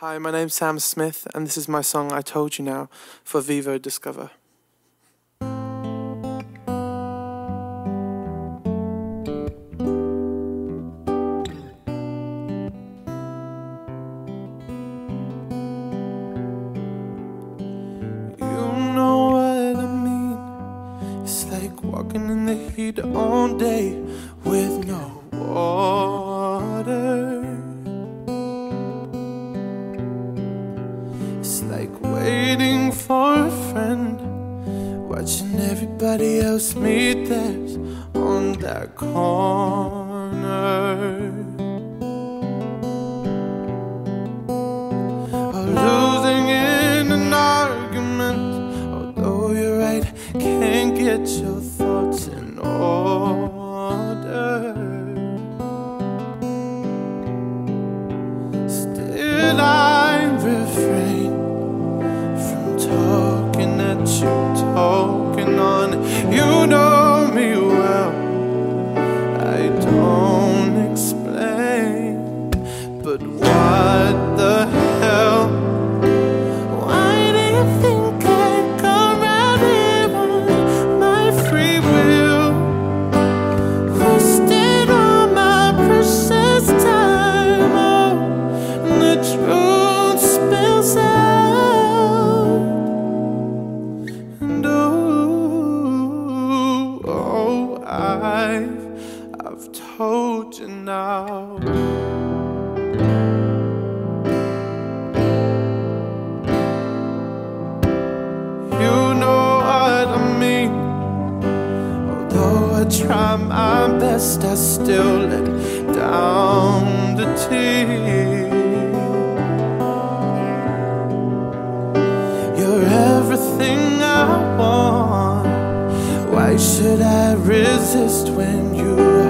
Hi, my name's Sam Smith, and this is my song I've Told You Now for Vevo DSCVR. You know what I mean? It's like walking in the heat all day with no water. Like waiting for a friend, watching everybody else meet theirs on that corner. Or losing in an argument, although you're right, can't get your thoughts in order. Still, I I've, I've told you now. Try my best, I still let down the team. You're everything I want. Why should I resist when you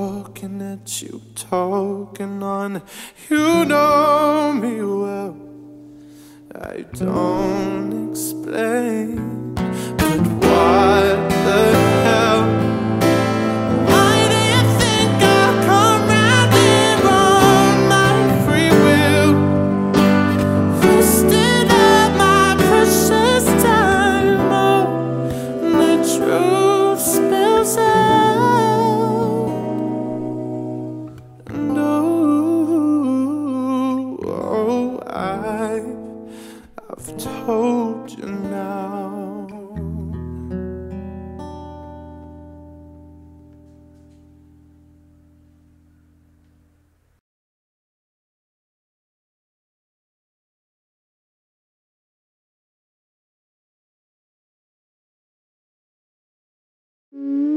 talking at you, talking on. You know me well. I don't explain, but what the hell? Why do you Mm-hmm.